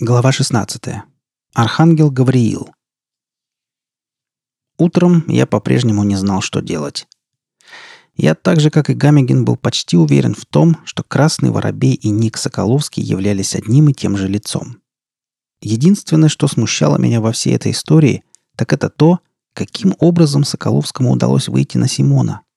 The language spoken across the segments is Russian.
Глава 16. Архангел Гавриил. Утром я по-прежнему не знал, что делать. Я так же, как и Гамегин, был почти уверен в том, что Красный Воробей и Ник Соколовский являлись одним и тем же лицом. Единственное, что смущало меня во всей этой истории, так это то, каким образом Соколовскому удалось выйти на Симона –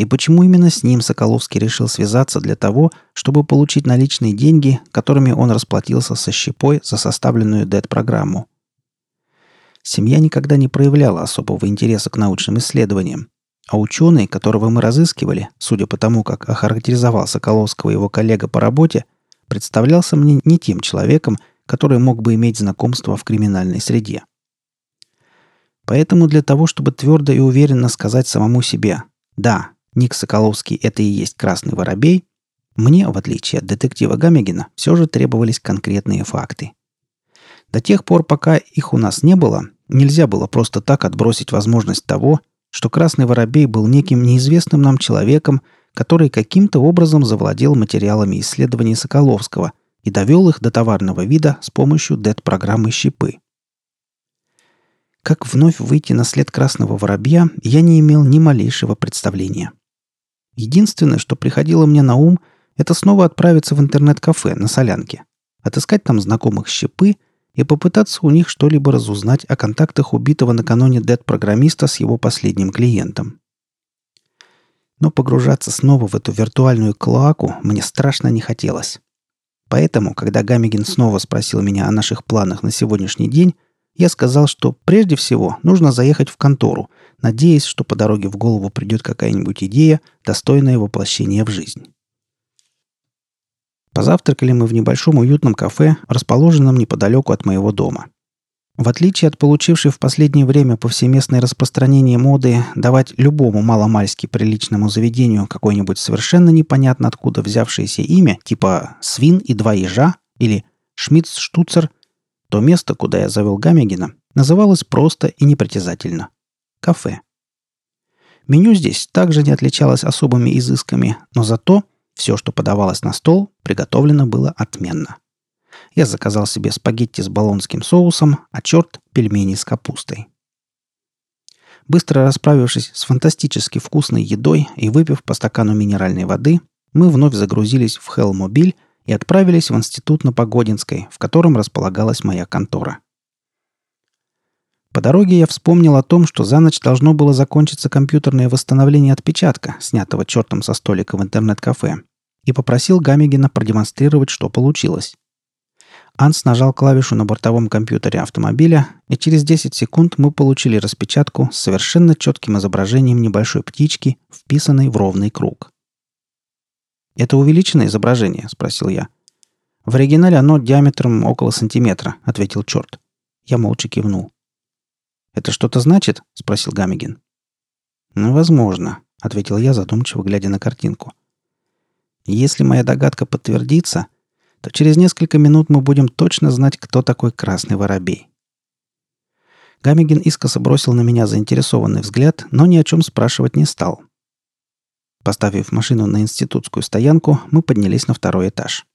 и почему именно с ним Соколовский решил связаться для того, чтобы получить наличные деньги, которыми он расплатился со щепой за составленную ДЭТ-программу? Семья никогда не проявляла особого интереса к научным исследованиям, а ученый, которого мы разыскивали, судя по тому, как охарактеризовал Соколовского его коллега по работе, представлялся мне не тем человеком, который мог бы иметь знакомство в криминальной среде. Поэтому для того, чтобы твердо и уверенно сказать самому себе «Да, Ник Соколовский – это и есть красный воробей, мне, в отличие от детектива Гамегина, все же требовались конкретные факты. До тех пор, пока их у нас не было, нельзя было просто так отбросить возможность того, что Красный Воробей был неким неизвестным нам человеком, который каким-то образом завладел материалами исследований Соколовского и довел их до товарного вида с помощью ДЭТ-программы «Щипы». Как вновь выйти на след Красного Воробья, я не имел ни малейшего представления – Единственное, что приходило мне на ум, это снова отправиться в интернет-кафе на Солянке, отыскать там знакомых щепы и попытаться у них что-либо разузнать о контактах убитого накануне дед-программиста с его последним клиентом. Но погружаться снова в эту виртуальную клоаку мне страшно не хотелось. Поэтому, когда Гамигин снова спросил меня о наших планах на сегодняшний день, я сказал, что прежде всего нужно заехать в контору, надеясь, что по дороге в голову придет какая-нибудь идея, достойная воплощения в жизнь. Позавтракали мы в небольшом уютном кафе, расположенном неподалеку от моего дома. В отличие от получившей в последнее время повсеместное распространение моды давать любому маломальски приличному заведению какое-нибудь совершенно непонятно откуда взявшееся имя, типа «Свин и два ежа» или «Шмидц-штуцер», то место, куда я завел Гамегина, называлось просто и непритязательно – кафе. Меню здесь также не отличалось особыми изысками, но зато все, что подавалось на стол, приготовлено было отменно. Я заказал себе спагетти с болонским соусом, а черт – пельмени с капустой. Быстро расправившись с фантастически вкусной едой и выпив по стакану минеральной воды, мы вновь загрузились в Хелмобиль и отправились в институт на Погодинской, в котором располагалась моя контора. По дороге я вспомнил о том, что за ночь должно было закончиться компьютерное восстановление отпечатка, снятого чертом со столика в интернет-кафе, и попросил Гамигина продемонстрировать, что получилось. Анс нажал клавишу на бортовом компьютере автомобиля, и через 10 секунд мы получили распечатку с совершенно четким изображением небольшой птички, вписанной в ровный круг. «Это увеличенное изображение?» – спросил я. «В оригинале оно диаметром около сантиметра», – ответил черт. Я молча кивнул. «Это что-то значит?» – спросил Гамигин. «Ну, возможно», – ответил я, задумчиво глядя на картинку. «Если моя догадка подтвердится, то через несколько минут мы будем точно знать, кто такой Красный Воробей». Гамигин искоса бросил на меня заинтересованный взгляд, но ни о чем спрашивать не стал – Поставив машину на институтскую стоянку, мы поднялись на второй этаж.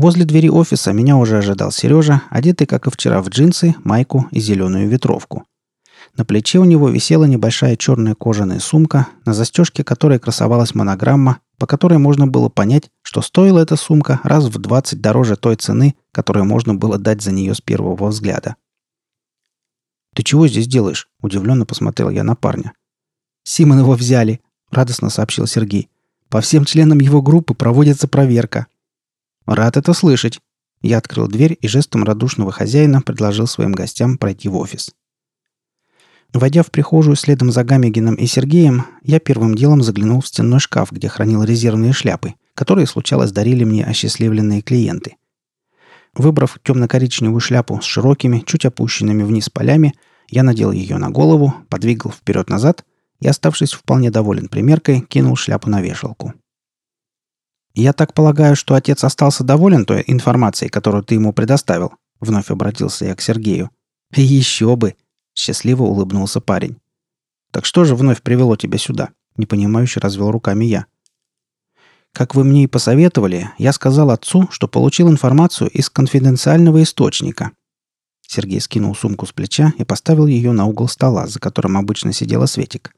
Возле двери офиса меня уже ожидал Сережа, одетый, как и вчера, в джинсы, майку и зеленую ветровку. На плече у него висела небольшая черная кожаная сумка, на застежке которой красовалась монограмма, по которой можно было понять, что стоила эта сумка раз в 20 дороже той цены, которую можно было дать за нее с первого взгляда. «Ты чего здесь делаешь?» – удивленно посмотрел я на парня. «Симонова взяли», — радостно сообщил Сергей. «По всем членам его группы проводится проверка». «Рад это слышать». Я открыл дверь и жестом радушного хозяина предложил своим гостям пройти в офис. Войдя в прихожую следом за Гамегином и Сергеем, я первым делом заглянул в стенной шкаф, где хранил резервные шляпы, которые, случалось, дарили мне осчастливленные клиенты. Выбрав темно-коричневую шляпу с широкими, чуть опущенными вниз полями, я надел ее на голову, подвигал вперед-назад и, оставшись вполне доволен примеркой, кинул шляпу на вешалку. «Я так полагаю, что отец остался доволен той информацией, которую ты ему предоставил?» Вновь обратился я к Сергею. «Еще бы!» — счастливо улыбнулся парень. «Так что же вновь привело тебя сюда?» — непонимающе развел руками я. Как вы мне и посоветовали, я сказал отцу, что получил информацию из конфиденциального источника. Сергей скинул сумку с плеча и поставил ее на угол стола, за которым обычно сидела Светик.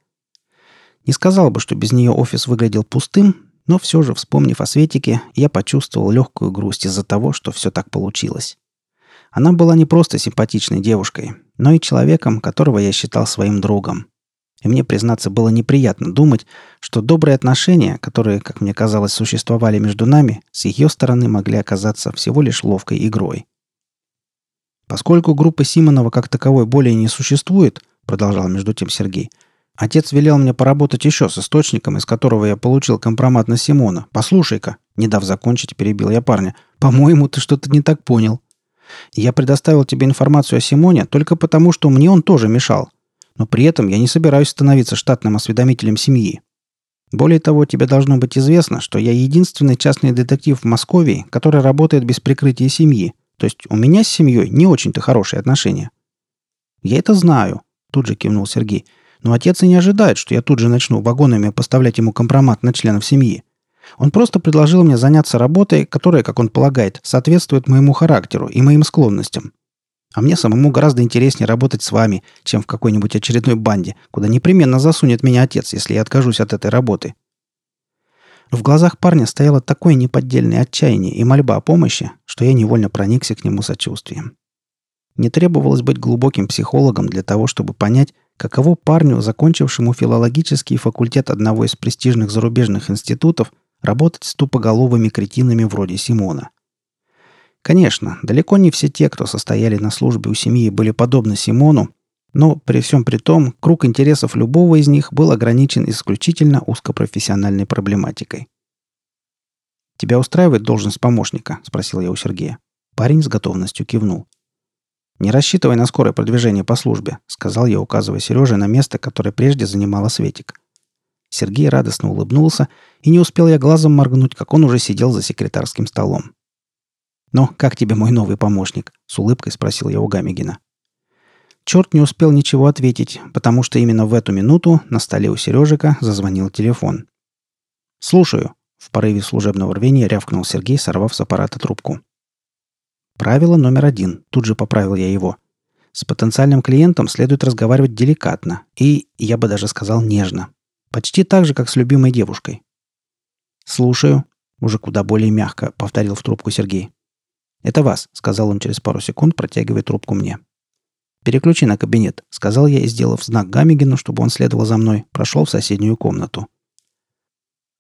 Не сказал бы, что без нее офис выглядел пустым, но все же, вспомнив о Светике, я почувствовал легкую грусть из-за того, что все так получилось. Она была не просто симпатичной девушкой, но и человеком, которого я считал своим другом. И мне, признаться, было неприятно думать, что добрые отношения, которые, как мне казалось, существовали между нами, с ее стороны могли оказаться всего лишь ловкой игрой. Поскольку группы Симонова как таковой более не существует, продолжал между тем Сергей, Отец велел мне поработать еще с источником, из которого я получил компромат на Симона. Послушай-ка, не дав закончить, перебил я парня. По-моему, ты что-то не так понял. Я предоставил тебе информацию о Симоне только потому, что мне он тоже мешал. Но при этом я не собираюсь становиться штатным осведомителем семьи. Более того, тебе должно быть известно, что я единственный частный детектив в Москве, который работает без прикрытия семьи. То есть у меня с семьей не очень-то хорошие отношения. Я это знаю, тут же кивнул Сергей. Но отец и не ожидает, что я тут же начну вагонами поставлять ему компромат на членов семьи. Он просто предложил мне заняться работой, которая, как он полагает, соответствует моему характеру и моим склонностям. А мне самому гораздо интереснее работать с вами, чем в какой-нибудь очередной банде, куда непременно засунет меня отец, если я откажусь от этой работы. В глазах парня стояло такое неподдельное отчаяние и мольба о помощи, что я невольно проникся к нему сочувствием. Не требовалось быть глубоким психологом для того, чтобы понять, каково парню, закончившему филологический факультет одного из престижных зарубежных институтов, работать с тупоголовыми кретинами вроде Симона. Конечно, далеко не все те, кто состояли на службе у семьи, были подобны Симону, но при всем при том, круг интересов любого из них был ограничен исключительно узкопрофессиональной проблематикой. «Тебя устраивает должность помощника?» – спросил я у Сергея. Парень с готовностью кивнул. «Не рассчитывай на скорое продвижение по службе», — сказал я, указывая Сереже на место, которое прежде занимала Светик. Сергей радостно улыбнулся, и не успел я глазом моргнуть, как он уже сидел за секретарским столом. «Ну, как тебе мой новый помощник?» — с улыбкой спросил я у Гамигина. Черт не успел ничего ответить, потому что именно в эту минуту на столе у Сережика зазвонил телефон. «Слушаю», — в порыве служебного рвения рявкнул Сергей, сорвав с аппарата трубку. Правило номер один. Тут же поправил я его. С потенциальным клиентом следует разговаривать деликатно и, я бы даже сказал, нежно. Почти так же, как с любимой девушкой. «Слушаю», — уже куда более мягко повторил в трубку Сергей. «Это вас», — сказал он через пару секунд, протягивая трубку мне. «Переключи на кабинет», — сказал я и, сделав знак Гамигину, чтобы он следовал за мной, прошел в соседнюю комнату.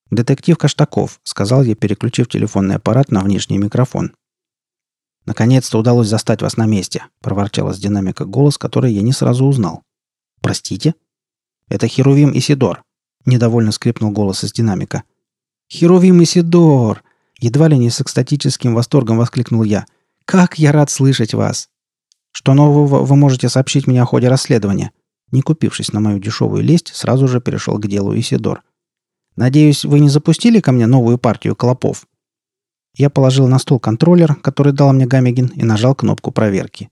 «Детектив Каштаков», — сказал я, переключив телефонный аппарат на внешний микрофон. «Наконец-то удалось застать вас на месте», — проворчал с динамика голос, который я не сразу узнал. «Простите?» «Это Херувим Исидор», — недовольно скрипнул голос из динамика. «Херувим Исидор!» — едва ли не с экстатическим восторгом воскликнул я. «Как я рад слышать вас!» «Что нового вы можете сообщить мне о ходе расследования?» Не купившись на мою дешевую лесть, сразу же перешел к делу Исидор. «Надеюсь, вы не запустили ко мне новую партию клопов?» Я положил на стол контроллер, который дал мне Гамегин, и нажал кнопку проверки.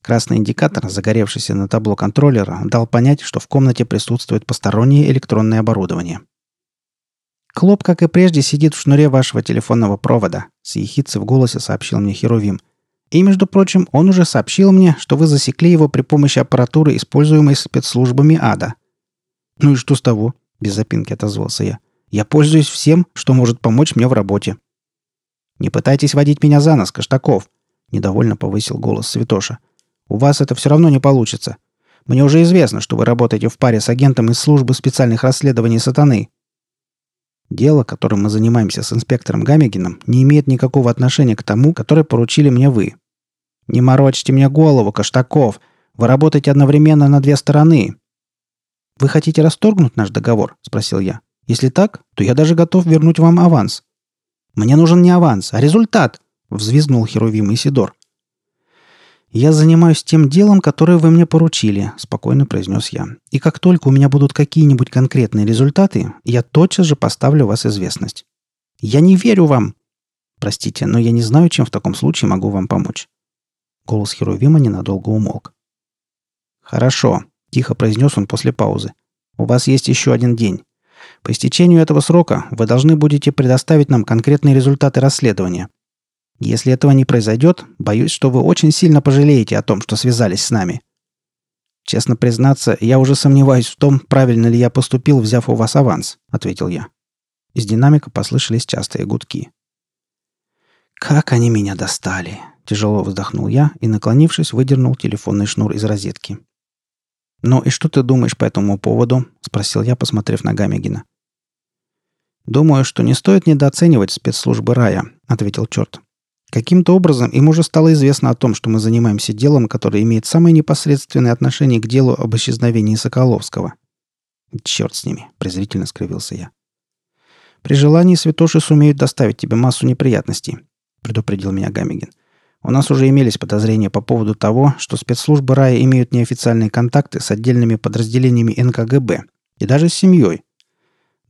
Красный индикатор, загоревшийся на табло контроллера, дал понять, что в комнате присутствует постороннее электронное оборудование. «Клоп, как и прежде, сидит в шнуре вашего телефонного провода», — с ехидцей в голосе сообщил мне Херувим. «И, между прочим, он уже сообщил мне, что вы засекли его при помощи аппаратуры, используемой спецслужбами ада». «Ну и что с того?» — без запинки отозвался я. «Я пользуюсь всем, что может помочь мне в работе». «Не пытайтесь водить меня за нос, Каштаков!» — недовольно повысил голос Святоша. «У вас это все равно не получится. Мне уже известно, что вы работаете в паре с агентом из службы специальных расследований сатаны». Дело, которым мы занимаемся с инспектором Гамегином, не имеет никакого отношения к тому, которое поручили мне вы. Не морочьте мне голову, Каштаков. Вы работаете одновременно на две стороны. Вы хотите расторгнуть наш договор? спросил я. Если так, то я даже готов вернуть вам аванс. Мне нужен не аванс, а результат!» — взвизгнул Херувим Исидор. «Я занимаюсь тем делом, которое вы мне поручили», — спокойно произнес я. «И как только у меня будут какие-нибудь конкретные результаты, я тотчас же поставлю вас известность». «Я не верю вам!» «Простите, но я не знаю, чем в таком случае могу вам помочь». Голос Херувима ненадолго умолк. «Хорошо», — тихо произнес он после паузы. «У вас есть еще один день. По истечению этого срока вы должны будете предоставить нам конкретные результаты расследования. Если этого не произойдет, боюсь, что вы очень сильно пожалеете о том, что связались с нами. Честно признаться, я уже сомневаюсь в том, правильно ли я поступил, взяв у вас аванс, ответил я. Из динамика послышались частые гудки. Как они меня достали, тяжело вздохнул я и, наклонившись, выдернул телефонный шнур из розетки. «Ну и что ты думаешь по этому поводу?» – спросил я, посмотрев на Гамегина. «Думаю, что не стоит недооценивать спецслужбы рая», – ответил черт. Каким-то образом им уже стало известно о том, что мы занимаемся делом, которое имеет самое непосредственное отношение к делу об исчезновении Соколовского. «Черт с ними», – презрительно скривился я. «При желании святоши сумеют доставить тебе массу неприятностей», – предупредил меня Гамегин. У нас уже имелись подозрения по поводу того, что спецслужбы рая имеют неофициальные контакты с отдельными подразделениями НКГБ и даже с семьей.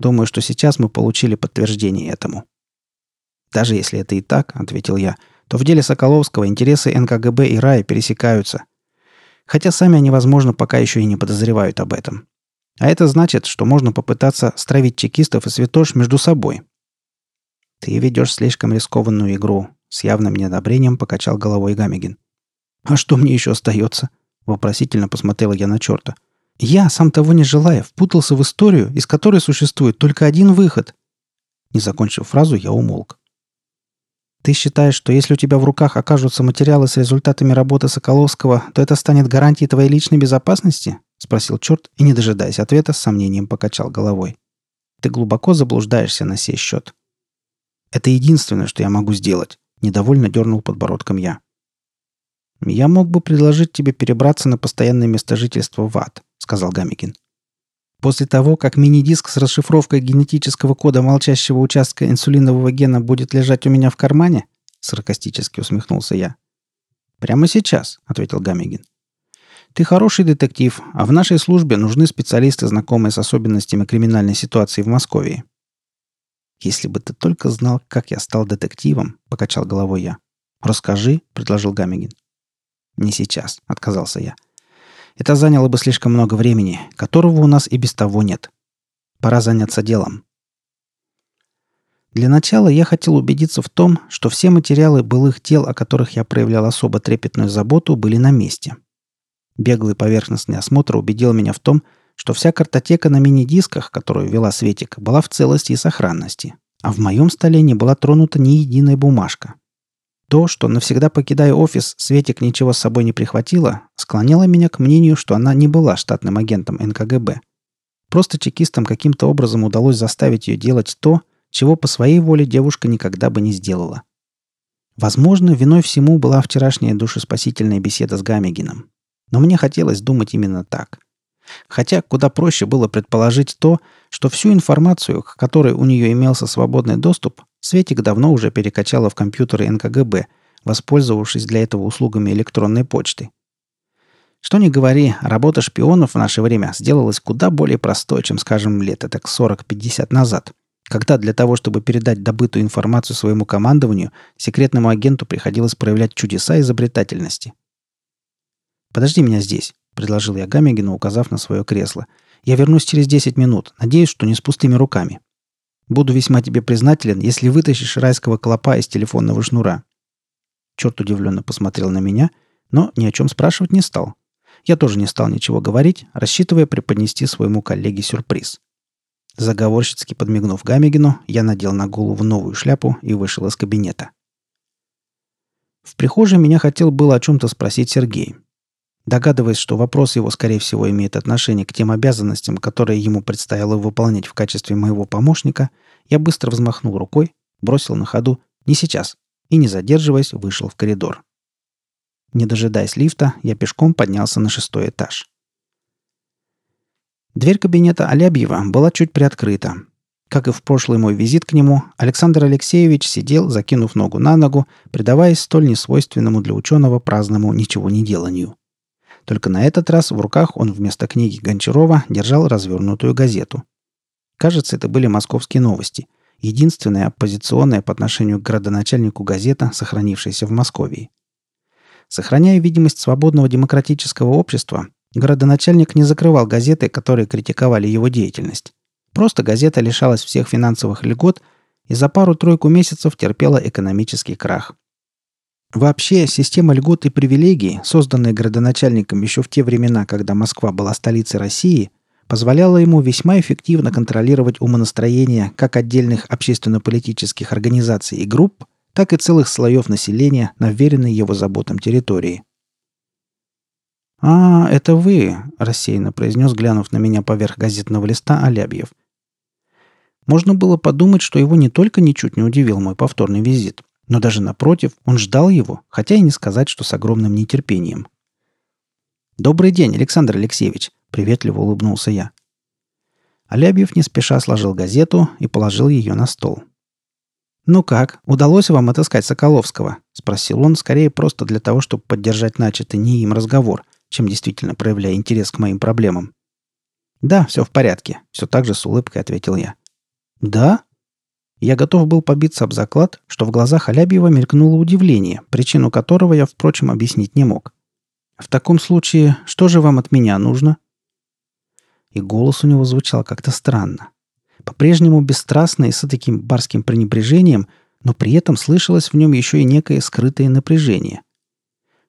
Думаю, что сейчас мы получили подтверждение этому. Даже если это и так, ответил я, то в деле Соколовского интересы НКГБ и рая пересекаются. Хотя сами они, возможно, пока еще и не подозревают об этом. А это значит, что можно попытаться стравить чекистов и святош между собой. Ты ведешь слишком рискованную игру, с явным неодобрением покачал головой Гамигин. «А что мне еще остается?» Вопросительно посмотрела я на черта. «Я, сам того не желая, впутался в историю, из которой существует только один выход». Не закончив фразу, я умолк. «Ты считаешь, что если у тебя в руках окажутся материалы с результатами работы Соколовского, то это станет гарантией твоей личной безопасности?» — спросил черт и, не дожидаясь ответа, с сомнением покачал головой. «Ты глубоко заблуждаешься на сей счет. Это единственное, что я могу сделать. Недовольно дернул подбородком я. «Я мог бы предложить тебе перебраться на постоянное место жительства в ад», — сказал Гамикин. «После того, как мини-диск с расшифровкой генетического кода молчащего участка инсулинового гена будет лежать у меня в кармане?» — саркастически усмехнулся я. «Прямо сейчас», — ответил Гамигин. «Ты хороший детектив, а в нашей службе нужны специалисты, знакомые с особенностями криминальной ситуации в Москве. «Если бы ты только знал, как я стал детективом», — покачал головой я. «Расскажи», — предложил Гамигин. «Не сейчас», — отказался я. «Это заняло бы слишком много времени, которого у нас и без того нет. Пора заняться делом». Для начала я хотел убедиться в том, что все материалы былых дел, о которых я проявлял особо трепетную заботу, были на месте. Беглый поверхностный осмотр убедил меня в том, что вся картотека на мини-дисках, которую вела Светик, была в целости и сохранности, а в моем столе не была тронута ни единая бумажка. То, что, навсегда покидая офис, Светик ничего с собой не прихватила, склоняло меня к мнению, что она не была штатным агентом НКГБ. Просто чекистам каким-то образом удалось заставить ее делать то, чего по своей воле девушка никогда бы не сделала. Возможно, виной всему была вчерашняя душеспасительная беседа с Гамегином. Но мне хотелось думать именно так – Хотя куда проще было предположить то, что всю информацию, к которой у нее имелся свободный доступ, Светик давно уже перекачала в компьютеры НКГБ, воспользовавшись для этого услугами электронной почты. Что ни говори, работа шпионов в наше время сделалась куда более простой, чем, скажем, лет так 40-50 назад, когда для того, чтобы передать добытую информацию своему командованию, секретному агенту приходилось проявлять чудеса изобретательности. «Подожди меня здесь», — предложил я Гамегину, указав на свое кресло. «Я вернусь через 10 минут. Надеюсь, что не с пустыми руками. Буду весьма тебе признателен, если вытащишь райского клопа из телефонного шнура». Черт удивленно посмотрел на меня, но ни о чем спрашивать не стал. Я тоже не стал ничего говорить, рассчитывая преподнести своему коллеге сюрприз. Заговорщицки подмигнув Гамегину, я надел на голову новую шляпу и вышел из кабинета. В прихожей меня хотел было о чем-то спросить Сергей, Догадываясь, что вопрос его, скорее всего, имеет отношение к тем обязанностям, которые ему предстояло выполнять в качестве моего помощника, я быстро взмахнул рукой, бросил на ходу «не сейчас» и, не задерживаясь, вышел в коридор. Не дожидаясь лифта, я пешком поднялся на шестой этаж. Дверь кабинета Алябьева была чуть приоткрыта. Как и в прошлый мой визит к нему, Александр Алексеевич сидел, закинув ногу на ногу, предаваясь столь несвойственному для ученого праздному ничего не деланию – только на этот раз в руках он вместо книги Гончарова держал развернутую газету. Кажется, это были московские новости. Единственная оппозиционная по отношению к градоначальнику газета, сохранившаяся в Москве. Сохраняя видимость свободного демократического общества, городоначальник не закрывал газеты, которые критиковали его деятельность. Просто газета лишалась всех финансовых льгот и за пару-тройку месяцев терпела экономический крах. Вообще, система льгот и привилегий, созданная градоначальником еще в те времена, когда Москва была столицей России, позволяла ему весьма эффективно контролировать умонастроение как отдельных общественно-политических организаций и групп, так и целых слоев населения на веренной его заботам территории. «А, это вы», – рассеянно произнес, глянув на меня поверх газетного листа Алябьев. Можно было подумать, что его не только ничуть не удивил мой повторный визит – но даже напротив, он ждал его, хотя и не сказать, что с огромным нетерпением. «Добрый день, Александр Алексеевич!» – приветливо улыбнулся я. Алябьев не спеша сложил газету и положил ее на стол. «Ну как, удалось вам отыскать Соколовского?» – спросил он, скорее просто для того, чтобы поддержать начатый не им разговор, чем действительно проявляя интерес к моим проблемам. «Да, все в порядке», – все так же с улыбкой ответил я. «Да?» Я готов был побиться об заклад, что в глазах Алябьева мелькнуло удивление, причину которого я, впрочем, объяснить не мог. «В таком случае, что же вам от меня нужно?» И голос у него звучал как-то странно. По-прежнему бесстрастно и с таким барским пренебрежением, но при этом слышалось в нем еще и некое скрытое напряжение.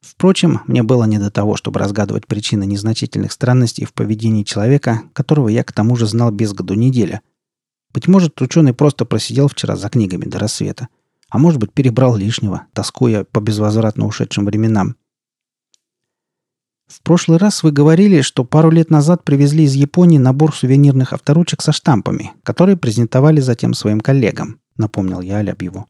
Впрочем, мне было не до того, чтобы разгадывать причины незначительных странностей в поведении человека, которого я к тому же знал без году неделя – быть может, ученый просто просидел вчера за книгами до рассвета. А может быть, перебрал лишнего, тоскуя по безвозвратно ушедшим временам. В прошлый раз вы говорили, что пару лет назад привезли из Японии набор сувенирных авторучек со штампами, которые презентовали затем своим коллегам, напомнил я Алябьеву.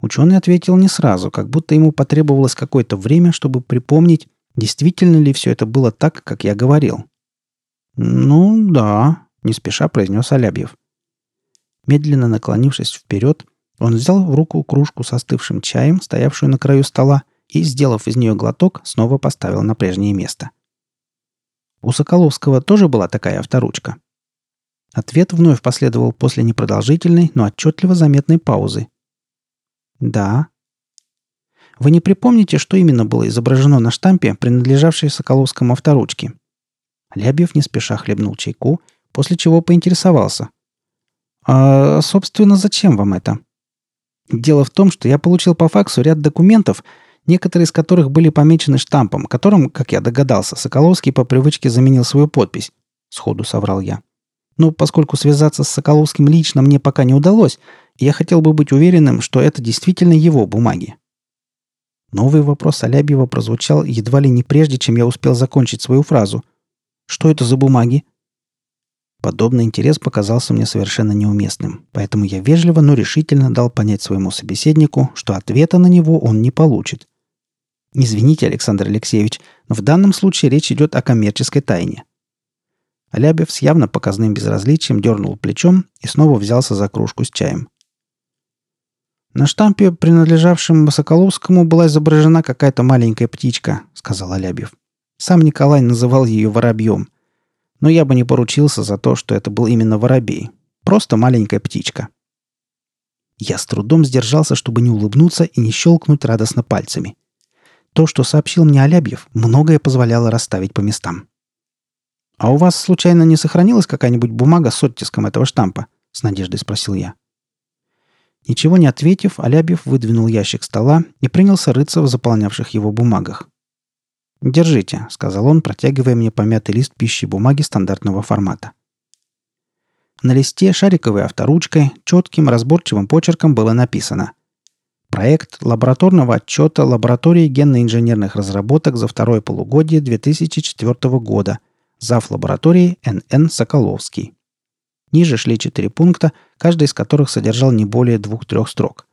Ученый ответил не сразу, как будто ему потребовалось какое-то время, чтобы припомнить, действительно ли все это было так, как я говорил. «Ну да», — не спеша произнес Алябьев. Медленно наклонившись вперед, он взял в руку кружку с остывшим чаем, стоявшую на краю стола, и, сделав из нее глоток, снова поставил на прежнее место. У Соколовского тоже была такая авторучка. Ответ вновь последовал после непродолжительной, но отчетливо заметной паузы. «Да». «Вы не припомните, что именно было изображено на штампе, принадлежавшей Соколовскому авторучке?» Лябьев не спеша хлебнул чайку после чего поинтересовался. «А, собственно, зачем вам это?» «Дело в том, что я получил по факсу ряд документов, некоторые из которых были помечены штампом, которым, как я догадался, Соколовский по привычке заменил свою подпись», — сходу соврал я. «Но поскольку связаться с Соколовским лично мне пока не удалось, я хотел бы быть уверенным, что это действительно его бумаги». Новый вопрос Алябьева прозвучал едва ли не прежде, чем я успел закончить свою фразу. «Что это за бумаги?» Подобный интерес показался мне совершенно неуместным, поэтому я вежливо, но решительно дал понять своему собеседнику, что ответа на него он не получит. Извините, Александр Алексеевич, но в данном случае речь идет о коммерческой тайне. Алябьев с явно показным безразличием дернул плечом и снова взялся за кружку с чаем. «На штампе, принадлежавшем Соколовскому, была изображена какая-то маленькая птичка», — сказал Алябьев. Сам Николай называл ее воробьем — но я бы не поручился за то, что это был именно воробей. Просто маленькая птичка. Я с трудом сдержался, чтобы не улыбнуться и не щелкнуть радостно пальцами. То, что сообщил мне Алябьев, многое позволяло расставить по местам. «А у вас, случайно, не сохранилась какая-нибудь бумага с оттиском этого штампа?» — с надеждой спросил я. Ничего не ответив, Алябьев выдвинул ящик стола и принялся рыться в заполнявших его бумагах. «Держите», — сказал он, протягивая мне помятый лист пищи бумаги стандартного формата. На листе шариковой авторучкой четким разборчивым почерком было написано «Проект лабораторного отчета лаборатории генно-инженерных разработок за второе полугодие 2004 года. Зав. лаборатории Н.Н. Соколовский». Ниже шли четыре пункта, каждый из которых содержал не более двух-трех строк.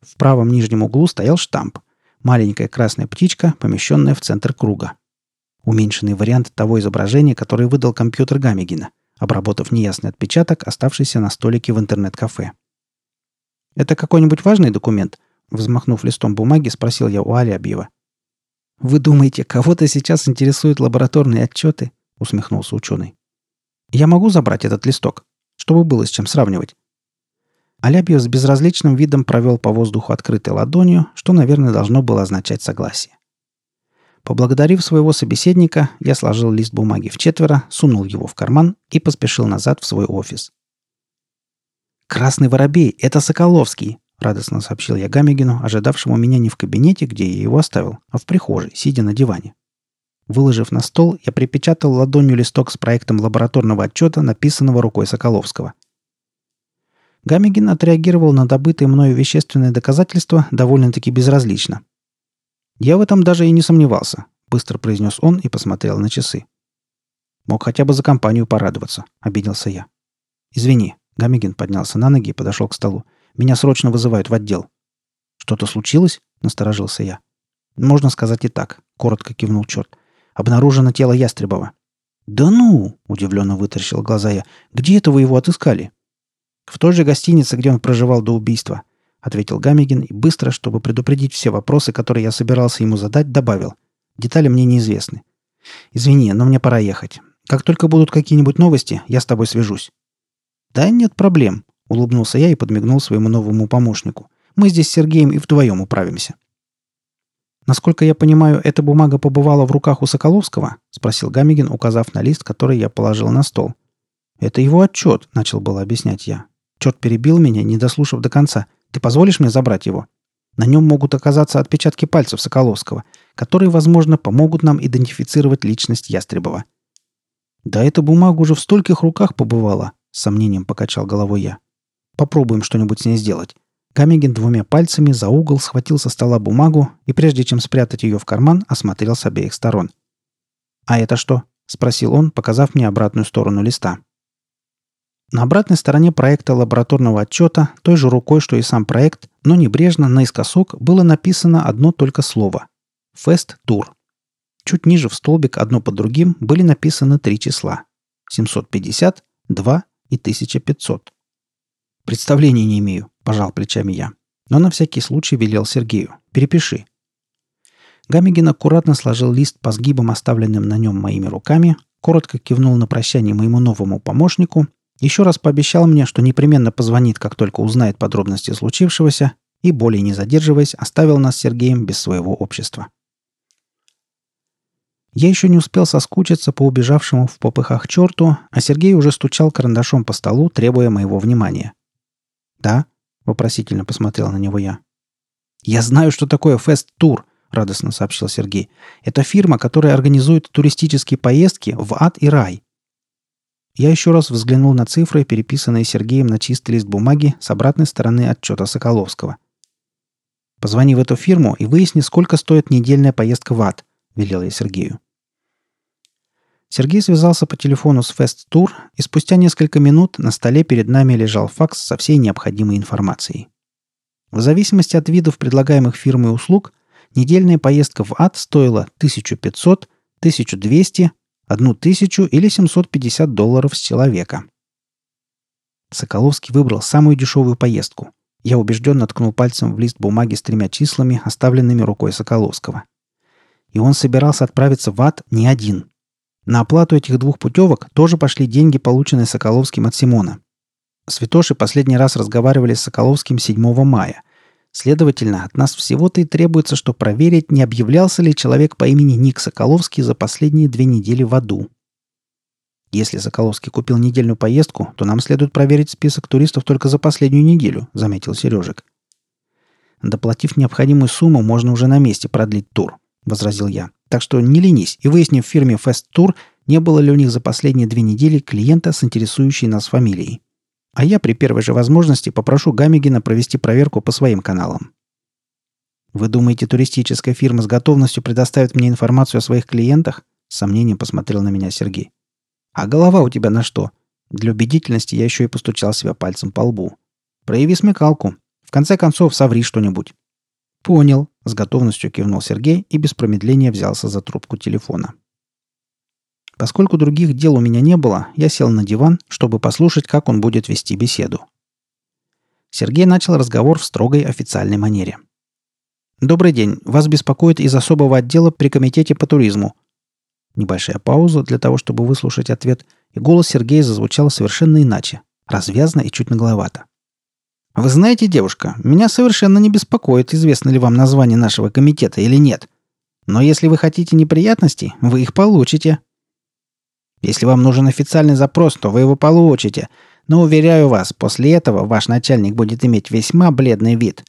В правом нижнем углу стоял штамп – Маленькая красная птичка, помещенная в центр круга. Уменьшенный вариант того изображения, которое выдал компьютер Гамегина, обработав неясный отпечаток, оставшийся на столике в интернет-кафе. «Это какой-нибудь важный документ?» Взмахнув листом бумаги, спросил я у Али Абьева. «Вы думаете, кого-то сейчас интересуют лабораторные отчеты?» усмехнулся ученый. «Я могу забрать этот листок, чтобы было с чем сравнивать?» Алябьев с безразличным видом провел по воздуху открытой ладонью, что, наверное, должно было означать согласие. Поблагодарив своего собеседника, я сложил лист бумаги в четверо, сунул его в карман и поспешил назад в свой офис. «Красный воробей! Это Соколовский!» — радостно сообщил я Гамегину, ожидавшему меня не в кабинете, где я его оставил, а в прихожей, сидя на диване. Выложив на стол, я припечатал ладонью листок с проектом лабораторного отчета, написанного рукой Соколовского. Гамегин отреагировал на добытые мною вещественные доказательства довольно-таки безразлично. «Я в этом даже и не сомневался», — быстро произнес он и посмотрел на часы. «Мог хотя бы за компанию порадоваться», — обиделся я. «Извини», — Гамегин поднялся на ноги и подошел к столу. «Меня срочно вызывают в отдел». «Что-то случилось?» — насторожился я. «Можно сказать и так», — коротко кивнул черт. «Обнаружено тело Ястребова». «Да ну!» — удивленно вытаращил глаза я. «Где это вы его отыскали?» «В той же гостинице, где он проживал до убийства. — ответил Гамигин и быстро, чтобы предупредить все вопросы, которые я собирался ему задать, добавил. «Детали мне неизвестны. Извини, но мне пора ехать. Как только будут какие-нибудь новости, я с тобой свяжусь». «Да нет проблем», — улыбнулся я и подмигнул своему новому помощнику. «Мы здесь с Сергеем и вдвоем управимся». «Насколько я понимаю, эта бумага побывала в руках у Соколовского?» — спросил Гамигин, указав на лист, который я положил на стол. «Это его отчет», — начал было объяснять я. Черт перебил меня, не дослушав до конца — ты позволишь мне забрать его? На нем могут оказаться отпечатки пальцев Соколовского, которые, возможно, помогут нам идентифицировать личность Ястребова. «Да эта бумага уже в стольких руках побывала», — с сомнением покачал головой я. «Попробуем что-нибудь с ней сделать». Камегин двумя пальцами за угол схватил со стола бумагу и, прежде чем спрятать ее в карман, осмотрел с обеих сторон. «А это что?» — спросил он, показав мне обратную сторону листа. На обратной стороне проекта лабораторного отчета, той же рукой, что и сам проект, но небрежно, наискосок, было написано одно только слово – «Фест Тур». Чуть ниже в столбик одно под другим были написаны три числа – 750, 2 и 1500. «Представления не имею», – пожал плечами я. Но на всякий случай велел Сергею. «Перепиши». Гамигин аккуратно сложил лист по сгибам, оставленным на нем моими руками, коротко кивнул на прощание моему новому помощнику еще раз пообещал мне, что непременно позвонит, как только узнает подробности случившегося, и, более не задерживаясь, оставил нас с Сергеем без своего общества. Я еще не успел соскучиться по убежавшему в попыхах черту, а Сергей уже стучал карандашом по столу, требуя моего внимания. «Да?» — вопросительно посмотрел на него я. «Я знаю, что такое фест-тур», — радостно сообщил Сергей. «Это фирма, которая организует туристические поездки в ад и рай. Я еще раз взглянул на цифры, переписанные Сергеем на чистый лист бумаги с обратной стороны отчета Соколовского. «Позвони в эту фирму и выясни, сколько стоит недельная поездка в ад», — велел я Сергею. Сергей связался по телефону с Fest Tour, и спустя несколько минут на столе перед нами лежал факс со всей необходимой информацией. В зависимости от видов предлагаемых фирмой услуг, недельная поездка в ад стоила 1500, 1200, Одну тысячу или 750 долларов с человека. Соколовский выбрал самую дешевую поездку. Я убежденно ткнул пальцем в лист бумаги с тремя числами, оставленными рукой Соколовского. И он собирался отправиться в ад не один. На оплату этих двух путевок тоже пошли деньги, полученные Соколовским от Симона. Святоши последний раз разговаривали с Соколовским 7 мая – Следовательно, от нас всего-то и требуется, что проверить, не объявлялся ли человек по имени Ник Соколовский за последние две недели в аду. Если Соколовский купил недельную поездку, то нам следует проверить список туристов только за последнюю неделю, заметил Сережек. Доплатив необходимую сумму, можно уже на месте продлить тур, возразил я. Так что не ленись и выясни в фирме Fast Tour, не было ли у них за последние две недели клиента с интересующей нас фамилией. А я при первой же возможности попрошу Гамигина провести проверку по своим каналам. Вы думаете, туристическая фирма с готовностью предоставит мне информацию о своих клиентах? С сомнением посмотрел на меня Сергей. А голова у тебя на что? Для убедительности я еще и постучал себя пальцем по лбу. Прояви смекалку. В конце концов, соври что-нибудь. Понял, с готовностью кивнул Сергей и без промедления взялся за трубку телефона. Поскольку других дел у меня не было, я сел на диван, чтобы послушать, как он будет вести беседу. Сергей начал разговор в строгой официальной манере. «Добрый день. Вас беспокоит из особого отдела при комитете по туризму». Небольшая пауза для того, чтобы выслушать ответ, и голос Сергея зазвучал совершенно иначе, развязно и чуть нагловато. «Вы знаете, девушка, меня совершенно не беспокоит, известно ли вам название нашего комитета или нет. Но если вы хотите неприятностей, вы их получите. Если вам нужен официальный запрос, то вы его получите. Но уверяю вас, после этого ваш начальник будет иметь весьма бледный вид.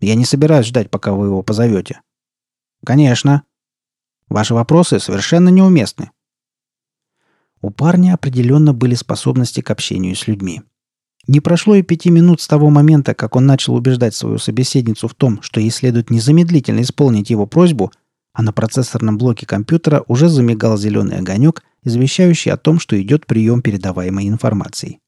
Я не собираюсь ждать, пока вы его позовете. Конечно. Ваши вопросы совершенно неуместны. У парня определенно были способности к общению с людьми. Не прошло и пяти минут с того момента, как он начал убеждать свою собеседницу в том, что ей следует незамедлительно исполнить его просьбу, а на процессорном блоке компьютера уже замигал зеленый огонек, извещающий о том, что идет прием передаваемой информации.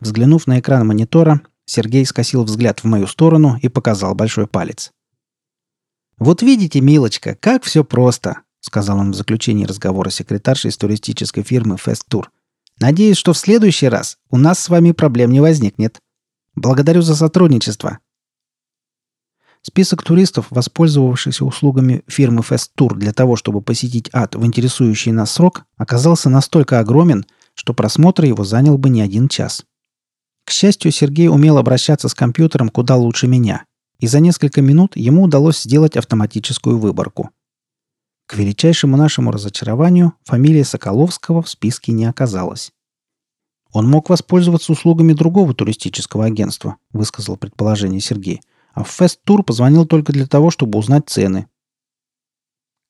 Взглянув на экран монитора, Сергей скосил взгляд в мою сторону и показал большой палец. «Вот видите, милочка, как все просто», — сказал он в заключении разговора секретарши из туристической фирмы Fest Tour. «Надеюсь, что в следующий раз у нас с вами проблем не возникнет. Благодарю за сотрудничество. Список туристов, воспользовавшихся услугами фирмы Fest Tour для того, чтобы посетить ад в интересующий нас срок, оказался настолько огромен, что просмотр его занял бы не один час. К счастью, Сергей умел обращаться с компьютером куда лучше меня, и за несколько минут ему удалось сделать автоматическую выборку. К величайшему нашему разочарованию фамилия Соколовского в списке не оказалась. «Он мог воспользоваться услугами другого туристического агентства», — высказал предположение Сергей. А в Фест-тур позвонил только для того, чтобы узнать цены.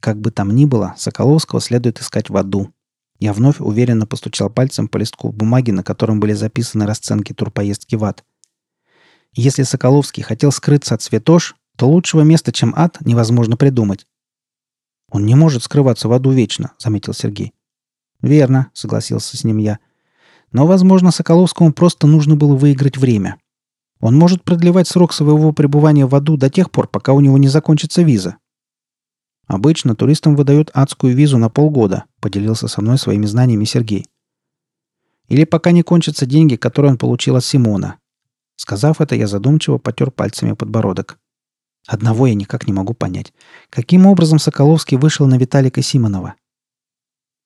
Как бы там ни было, Соколовского следует искать в аду. Я вновь уверенно постучал пальцем по листку бумаги, на котором были записаны расценки турпоездки в ад. Если Соколовский хотел скрыться от Светош, то лучшего места, чем ад, невозможно придумать. «Он не может скрываться в аду вечно», — заметил Сергей. «Верно», — согласился с ним я. «Но, возможно, Соколовскому просто нужно было выиграть время. Он может продлевать срок своего пребывания в аду до тех пор, пока у него не закончится виза. Обычно туристам выдают адскую визу на полгода, поделился со мной своими знаниями Сергей. Или пока не кончатся деньги, которые он получил от Симона. Сказав это, я задумчиво потер пальцами подбородок. Одного я никак не могу понять. Каким образом Соколовский вышел на Виталика Симонова?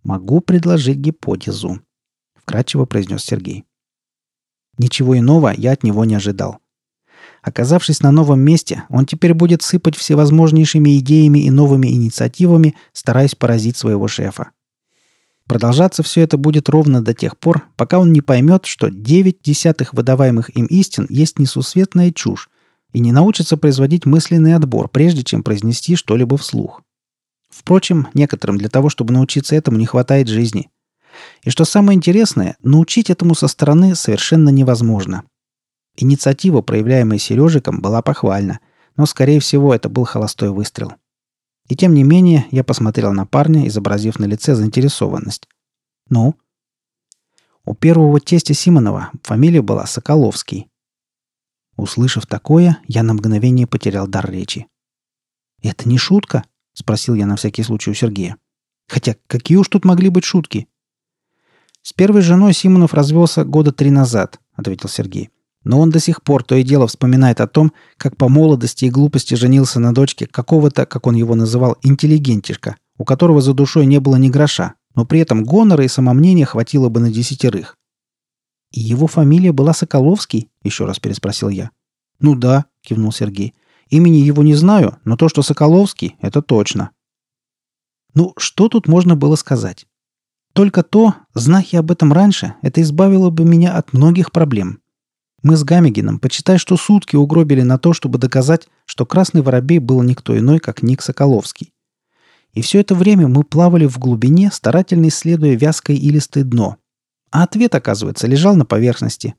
Могу предложить гипотезу, вкратчиво произнес Сергей. Ничего иного я от него не ожидал. Оказавшись на новом месте, он теперь будет сыпать всевозможнейшими идеями и новыми инициативами, стараясь поразить своего шефа. Продолжаться все это будет ровно до тех пор, пока он не поймет, что 9 десятых выдаваемых им истин есть несусветная чушь, и не научится производить мысленный отбор, прежде чем произнести что-либо вслух. Впрочем, некоторым для того, чтобы научиться этому, не хватает жизни. И что самое интересное, научить этому со стороны совершенно невозможно. Инициатива, проявляемая Сережиком, была похвальна, но, скорее всего, это был холостой выстрел. И тем не менее, я посмотрел на парня, изобразив на лице заинтересованность. «Ну?» У первого тестя Симонова фамилия была Соколовский. Услышав такое, я на мгновение потерял дар речи. «Это не шутка?» — спросил я на всякий случай у Сергея. «Хотя какие уж тут могли быть шутки?» «С первой женой Симонов развелся года три назад», — ответил Сергей. «Но он до сих пор то и дело вспоминает о том, как по молодости и глупости женился на дочке какого-то, как он его называл, интеллигентишка, у которого за душой не было ни гроша, но при этом гонора и самомнения хватило бы на десятерых». «И его фамилия была Соколовский?» — еще раз переспросил я. «Ну да», — кивнул Сергей. «Имени его не знаю, но то, что Соколовский, это точно». Ну, что тут можно было сказать? Только то, знах я об этом раньше, это избавило бы меня от многих проблем. Мы с Гамегином, почитай, что сутки угробили на то, чтобы доказать, что Красный Воробей был никто иной, как Ник Соколовский. И все это время мы плавали в глубине, старательно исследуя вязкое и листое дно. А ответ, оказывается, лежал на поверхности.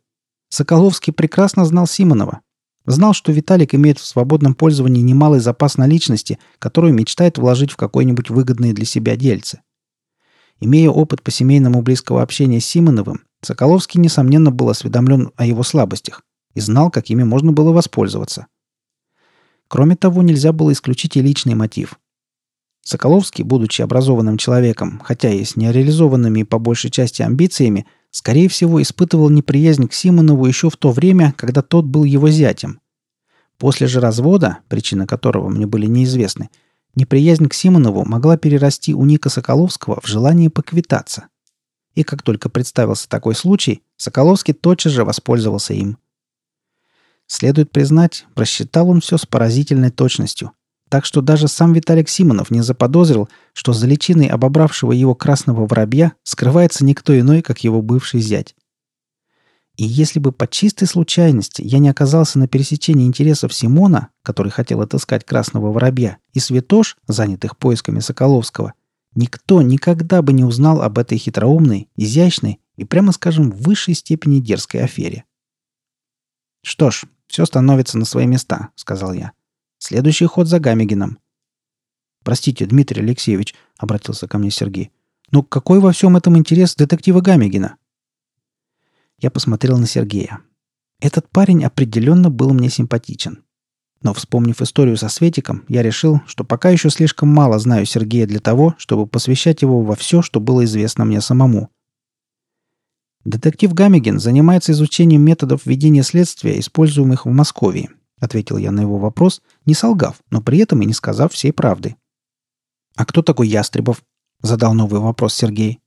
Соколовский прекрасно знал Симонова. Знал, что Виталик имеет в свободном пользовании немалый запас наличности, которую мечтает вложить в какое-нибудь выгодное для себя дельце. Имея опыт по семейному близкого общения с Симоновым, Соколовский, несомненно, был осведомлен о его слабостях и знал, как ими можно было воспользоваться. Кроме того, нельзя было исключить и личный мотив. Соколовский, будучи образованным человеком, хотя и с нереализованными по большей части амбициями, скорее всего, испытывал неприязнь к Симонову еще в то время, когда тот был его зятем. После же развода, причины которого мне были неизвестны, Неприязнь к Симонову могла перерасти у Ника Соколовского в желание поквитаться. И как только представился такой случай, Соколовский тотчас же воспользовался им. Следует признать, просчитал он все с поразительной точностью. так что даже сам Виталик Симонов не заподозрил, что за личиной обобравшего его красного воробья скрывается никто иной, как его бывший зять. И если бы по чистой случайности я не оказался на пересечении интересов Симона, который хотел отыскать красного воробья, и Святош, занятых поисками Соколовского, никто никогда бы не узнал об этой хитроумной, изящной и, прямо скажем, высшей степени дерзкой афере. «Что ж, все становится на свои места», — сказал я. «Следующий ход за Гамегином». «Простите, Дмитрий Алексеевич», — обратился ко мне Сергей. «Ну какой во всем этом интерес детектива Гамегина?» Я посмотрел на Сергея. Этот парень определенно был мне симпатичен. Но вспомнив историю со Светиком, я решил, что пока еще слишком мало знаю Сергея для того, чтобы посвящать его во все, что было известно мне самому. «Детектив Гамигин занимается изучением методов ведения следствия, используемых в Москве», ответил я на его вопрос, не солгав, но при этом и не сказав всей правды. «А кто такой Ястребов?» задал новый вопрос Сергей.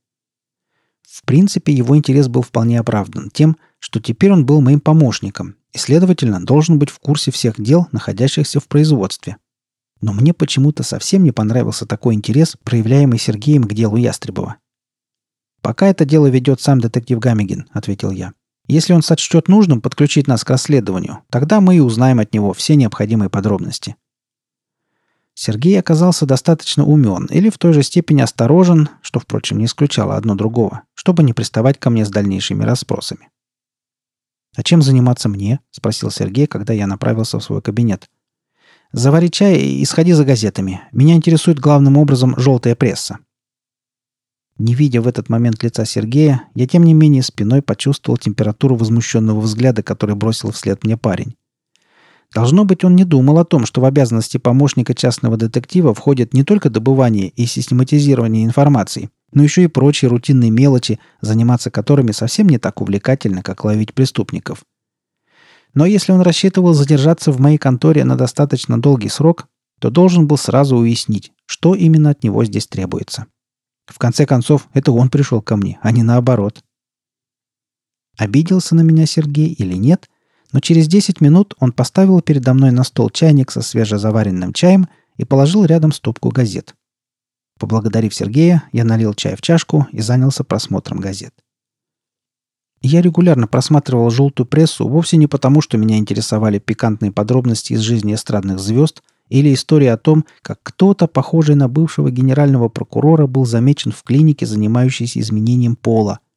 В принципе, его интерес был вполне оправдан тем, что теперь он был моим помощником и, следовательно, должен быть в курсе всех дел, находящихся в производстве. Но мне почему-то совсем не понравился такой интерес, проявляемый Сергеем к делу Ястребова. «Пока это дело ведет сам детектив Гамигин», — ответил я. «Если он сочтет нужным подключить нас к расследованию, тогда мы и узнаем от него все необходимые подробности». Сергей оказался достаточно умен или в той же степени осторожен, что, впрочем, не исключало одно другого, чтобы не приставать ко мне с дальнейшими расспросами. «А чем заниматься мне?» – спросил Сергей, когда я направился в свой кабинет. «Завари чай и сходи за газетами. Меня интересует главным образом желтая пресса». Не видя в этот момент лица Сергея, я тем не менее спиной почувствовал температуру возмущенного взгляда, который бросил вслед мне парень. Должно быть, он не думал о том, что в обязанности помощника частного детектива входит не только добывание и систематизирование информации, но еще и прочие рутинные мелочи, заниматься которыми совсем не так увлекательно, как ловить преступников. Но если он рассчитывал задержаться в моей конторе на достаточно долгий срок, то должен был сразу уяснить, что именно от него здесь требуется. В конце концов, это он пришел ко мне, а не наоборот. Обиделся на меня Сергей или нет – но через 10 минут он поставил передо мной на стол чайник со свежезаваренным чаем и положил рядом стопку газет. Поблагодарив Сергея, я налил чай в чашку и занялся просмотром газет. Я регулярно просматривал желтую прессу вовсе не потому, что меня интересовали пикантные подробности из жизни эстрадных звезд или история о том, как кто-то, похожий на бывшего генерального прокурора, был замечен в клинике, занимающейся изменением пола –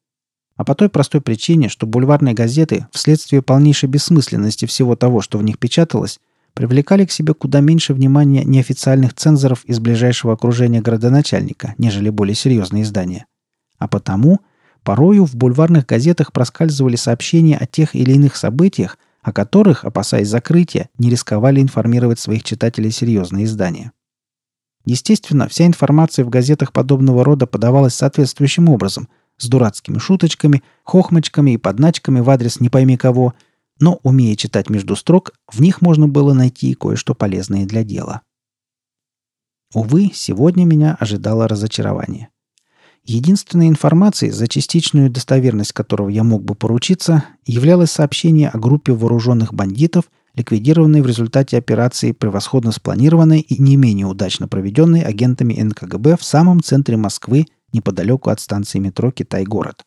а по той простой причине, что бульварные газеты, вследствие полнейшей бессмысленности всего того, что в них печаталось, привлекали к себе куда меньше внимания неофициальных цензоров из ближайшего окружения городоначальника, нежели более серьезные издания. А потому порою в бульварных газетах проскальзывали сообщения о тех или иных событиях, о которых, опасаясь закрытия, не рисковали информировать своих читателей серьезные издания. Естественно, вся информация в газетах подобного рода подавалась соответствующим образом – с дурацкими шуточками, хохмочками и подначками в адрес не пойми кого, но, умея читать между строк, в них можно было найти кое-что полезное для дела. Увы, сегодня меня ожидало разочарование. Единственной информацией, за частичную достоверность которого я мог бы поручиться, являлось сообщение о группе вооруженных бандитов, ликвидированной в результате операции, превосходно спланированной и не менее удачно проведенной агентами НКГБ в самом центре Москвы неподалеку от станции метро «Китай-город».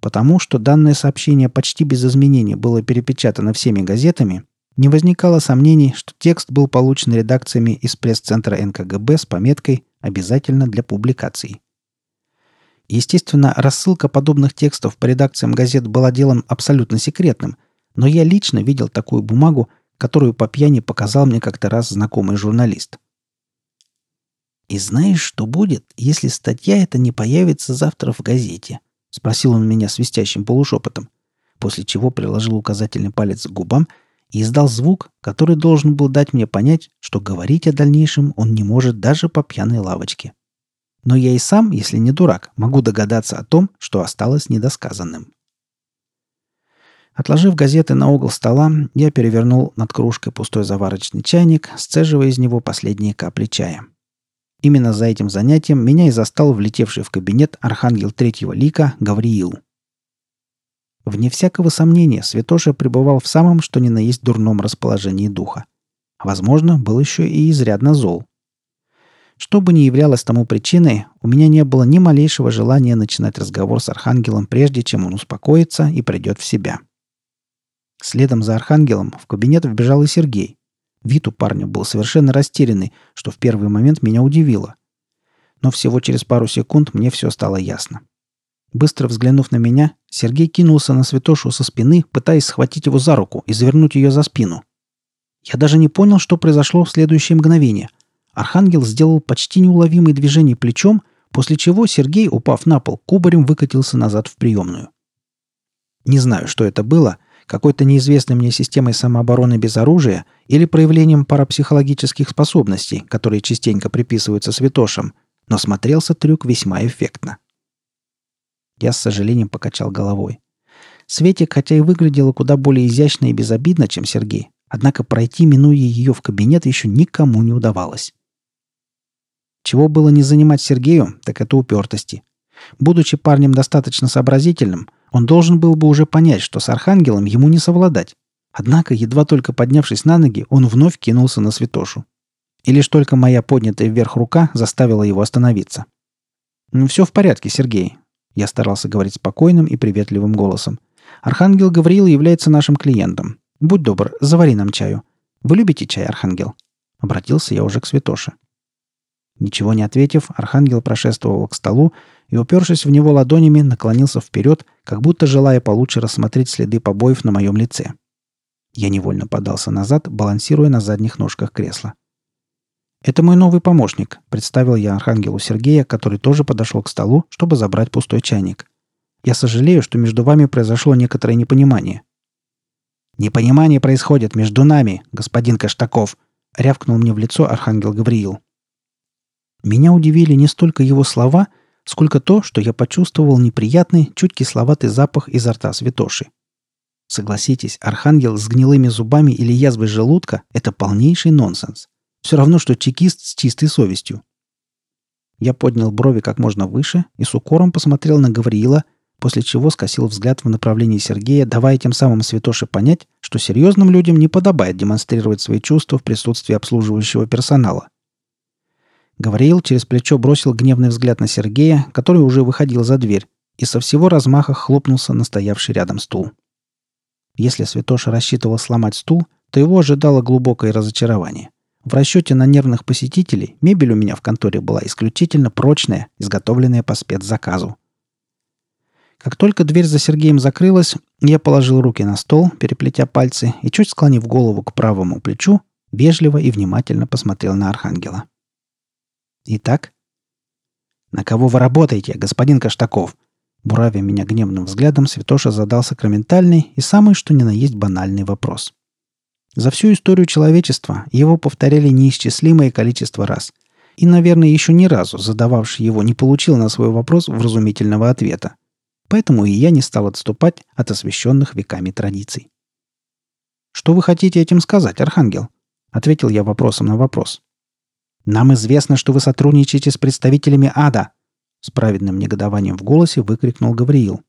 Потому что данное сообщение почти без изменений было перепечатано всеми газетами, не возникало сомнений, что текст был получен редакциями из пресс-центра НКГБ с пометкой «Обязательно для публикации». Естественно, рассылка подобных текстов по редакциям газет была делом абсолютно секретным, но я лично видел такую бумагу, которую по пьяни показал мне как-то раз знакомый журналист. «И знаешь, что будет, если статья эта не появится завтра в газете?» — спросил он меня свистящим полушепотом, после чего приложил указательный палец к губам и издал звук, который должен был дать мне понять, что говорить о дальнейшем он не может даже по пьяной лавочке. Но я и сам, если не дурак, могу догадаться о том, что осталось недосказанным. Отложив газеты на угол стола, я перевернул над кружкой пустой заварочный чайник, сцеживая из него последние капли чая. Именно за этим занятием меня и застал влетевший в кабинет архангел третьего лика Гавриил. Вне всякого сомнения, Святоша пребывал в самом что ни на есть дурном расположении духа. возможно, был еще и изрядно зол. Что бы ни являлось тому причиной, у меня не было ни малейшего желания начинать разговор с Архангелом, прежде чем он успокоится и придет в себя. Следом за Архангелом в кабинет вбежал и Сергей. Вид у парня был совершенно растерянный, что в первый момент меня удивило. Но всего через пару секунд мне все стало ясно. Быстро взглянув на меня, Сергей кинулся на Святошу со спины, пытаясь схватить его за руку и завернуть ее за спину. Я даже не понял, что произошло в следующее мгновение. Архангел сделал почти неуловимые движения плечом, после чего Сергей, упав на пол, кубарем выкатился назад в приемную. Не знаю, что это было, какой-то неизвестной мне системой самообороны без оружия или проявлением парапсихологических способностей, которые частенько приписываются святошам, но смотрелся трюк весьма эффектно. Я с сожалением покачал головой. Светик, хотя и выглядела куда более изящно и безобидно, чем Сергей, однако пройти, минуя ее в кабинет, еще никому не удавалось. Чего было не занимать Сергею, так это упертости. Будучи парнем достаточно сообразительным, он должен был бы уже понять, что с Архангелом ему не совладать. Однако, едва только поднявшись на ноги, он вновь кинулся на святошу. И лишь только моя поднятая вверх рука заставила его остановиться. «Ну, все в порядке, Сергей». Я старался говорить спокойным и приветливым голосом. «Архангел Гавриил является нашим клиентом. Будь добр, завари нам чаю. Вы любите чай, Архангел?» Обратился я уже к святоше. Ничего не ответив, Архангел прошествовал к столу и, упершись в него ладонями, наклонился вперед, как будто желая получше рассмотреть следы побоев на моем лице. Я невольно подался назад, балансируя на задних ножках кресла. «Это мой новый помощник», — представил я Архангелу Сергея, который тоже подошел к столу, чтобы забрать пустой чайник. «Я сожалею, что между вами произошло некоторое непонимание». «Непонимание происходит между нами, господин Каштаков», — рявкнул мне в лицо Архангел Гавриил. Меня удивили не столько его слова — сколько то, что я почувствовал неприятный, чуть кисловатый запах изо рта святоши. Согласитесь, архангел с гнилыми зубами или язвой желудка – это полнейший нонсенс. Все равно, что чекист с чистой совестью. Я поднял брови как можно выше и с укором посмотрел на Гавриила, после чего скосил взгляд в направлении Сергея, давая тем самым святоше понять, что серьезным людям не подобает демонстрировать свои чувства в присутствии обслуживающего персонала. Гавриил через плечо бросил гневный взгляд на Сергея, который уже выходил за дверь, и со всего размаха хлопнулся на стоявший рядом стул. Если Святоша рассчитывал сломать стул, то его ожидало глубокое разочарование. В расчете на нервных посетителей мебель у меня в конторе была исключительно прочная, изготовленная по спецзаказу. Как только дверь за Сергеем закрылась, я положил руки на стол, переплетя пальцы, и чуть склонив голову к правому плечу, вежливо и внимательно посмотрел на Архангела. Итак? На кого вы работаете, господин Каштаков? Буравя меня гневным взглядом, Святоша задал сакраментальный и самый что ни на есть банальный вопрос. За всю историю человечества его повторяли неисчислимое количество раз. И, наверное, еще ни разу задававший его не получил на свой вопрос вразумительного ответа. Поэтому и я не стал отступать от освященных веками традиций. «Что вы хотите этим сказать, Архангел?» — ответил я вопросом на вопрос. Нам известно, что вы сотрудничаете с представителями ада!» С праведным негодованием в голосе выкрикнул Гавриил.